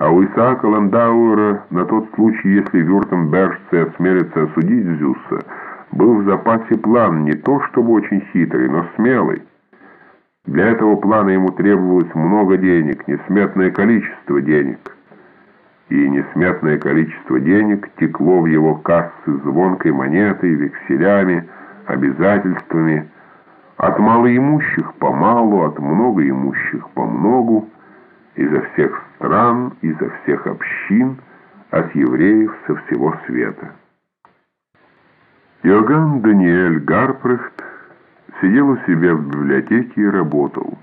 А у Исаака Ландауэра на тот случай, если вюртембержцы осмелятся осудить Зюса, был в запасе план не то чтобы очень хитрый, но смелый. Для этого плана ему требовалось много денег, несметное количество денег. И несметное количество денег текло в его кассы звонкой монетой, векселями, обязательствами, от малоимущих помалу, от многоимущих помногу, изо всех стран, изо всех общин, от евреев со всего света. Иоганн Даниэль Гарпрехт сидел у себя в библиотеке и работал.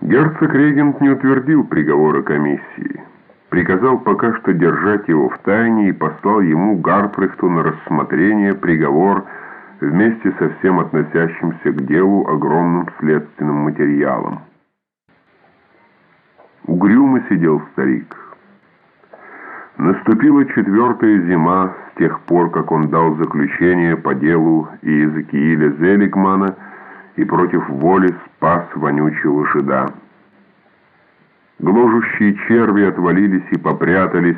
Герцог-регент не утвердил приговора комиссии. Приказал пока что держать его в тайне и послал ему Гарпрехту на рассмотрение приговор вместе со всем относящимся к делу огромным следственным материалом. Угрюмо сидел старик. Наступила четвертая зима с тех пор, как он дал заключение по делу Иезекииля Зеликмана и против воли спас вонючего жида. Гложущие черви отвалились и попрятались,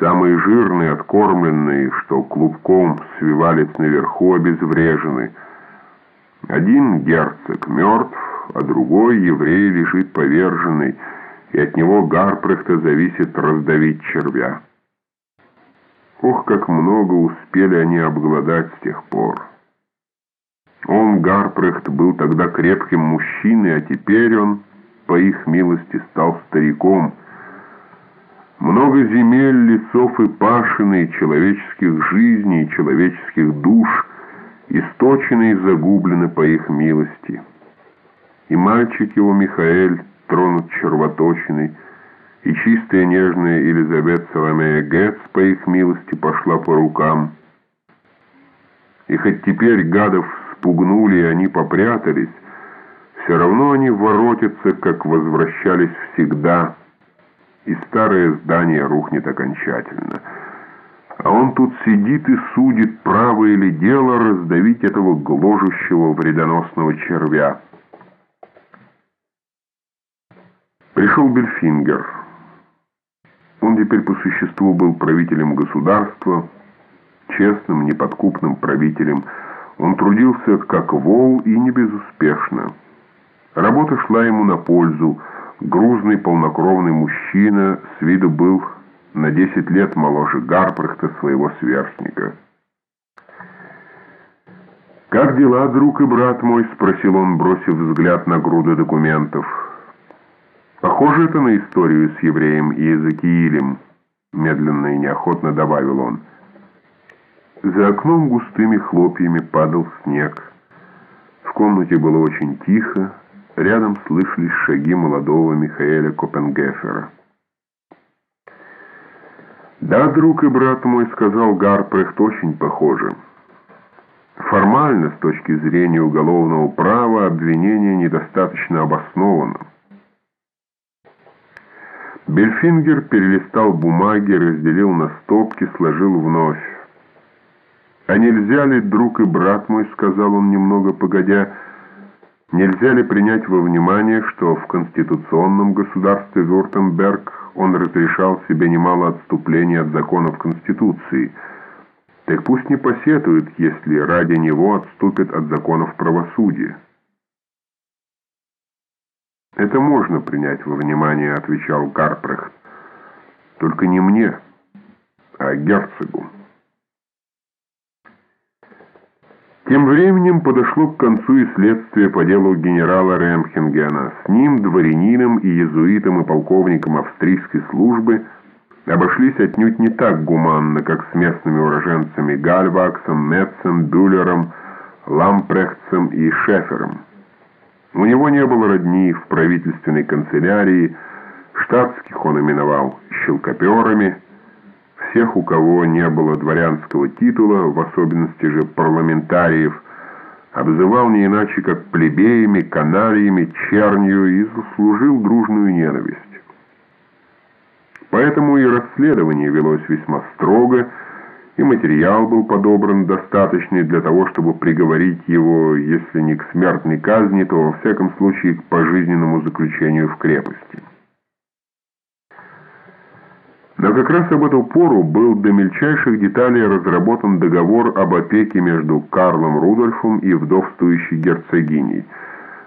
самые жирные, откормленные, что клубком свивались наверху, обезврежены. Один герцог мертв, а другой еврей лежит поверженный, и от него Гарпрехта зависит раздавить червя. Ох, как много успели они обглодать с тех пор. Он, Гарпрехт, был тогда крепким мужчиной, а теперь он, по их милости, стал стариком. Много земель, лесов и пашины, человеческих жизней, человеческих душ источены и загублены по их милости. И мальчик его, Михаэль, тронут червоточиной, и чистая нежная Елизавета Соломея Гетц, по их милости, пошла по рукам. И хоть теперь гадов спугнули, и они попрятались, все равно они воротятся, как возвращались всегда, и старое здание рухнет окончательно. А он тут сидит и судит, право или дело раздавить этого гложущего вредоносного червя. Пришел Бельфингер. Он теперь по существу был правителем государства, честным, неподкупным правителем. Он трудился как вол и не безуспешно. Работа шла ему на пользу. Грузный, полнокровный мужчина с виду был на 10 лет моложе Гарпрехта, своего сверстника. «Как дела, друг и брат мой?» — спросил он, бросив взгляд на груды документов. Похоже это на историю с евреем и Иезекиилем, медленно и неохотно добавил он. За окном густыми хлопьями падал снег. В комнате было очень тихо, рядом слышались шаги молодого Михаэля Копенгефера. «Да, друг и брат мой», — сказал Гарпрехт, — «очень похоже». Формально, с точки зрения уголовного права, обвинение недостаточно обосновано. Бельфингер перелистал бумаги, разделил на стопки, сложил вновь. «А нельзя ли, друг и брат мой, — сказал он немного погодя, — нельзя ли принять во внимание, что в конституционном государстве Вюртемберг он разрешал себе немало отступлений от законов Конституции? Так пусть не посетует, если ради него отступят от законов правосудия». «Это можно принять во внимание», — отвечал Гарпрехт. «Только не мне, а герцогу». Тем временем подошло к концу и следствие по делу генерала Ремхенгена. С ним, дворянином и езуитом и полковником австрийской службы обошлись отнюдь не так гуманно, как с местными уроженцами Гальваксом, Метцем, Бюллером, Лампрехтцем и Шефером. У него не было родни в правительственной канцелярии, штатских он именовал щелкоперами, всех, у кого не было дворянского титула, в особенности же парламентариев, обзывал не иначе как плебеями, канариями, чернью и заслужил дружную ненависть. Поэтому и расследование велось весьма строго, и материал был подобран достаточный для того, чтобы приговорить его, если не к смертной казни, то во всяком случае к пожизненному заключению в крепости. Но как раз об эту пору был до мельчайших деталей разработан договор об опеке между Карлом Рудольфом и вдовствующей герцогиней.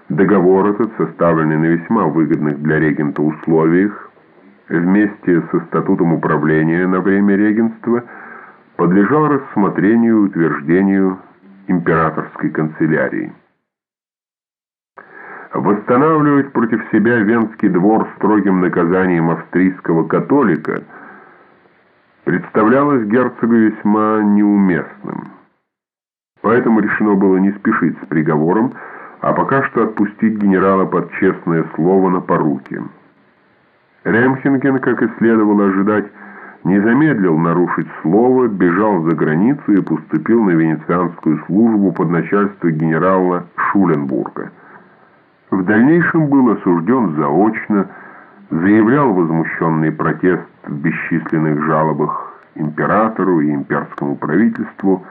Договор этот, составленный на весьма выгодных для регента условиях, вместе со статутом управления на время регенства, подлежал рассмотрению и утверждению императорской канцелярии. Восстанавливать против себя Венский двор строгим наказанием австрийского католика – представлялось герцогу весьма неуместным. Поэтому решено было не спешить с приговором, а пока что отпустить генерала под честное слово на поруки. Ремхенген, как и следовало ожидать, не замедлил нарушить слово, бежал за границу и поступил на венецианскую службу под начальство генерала Шуленбурга. В дальнейшем был осужден заочно, заявлял возмущенный протест в бесчисленных жалобах императору и имперскому правительству